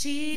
She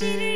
shitty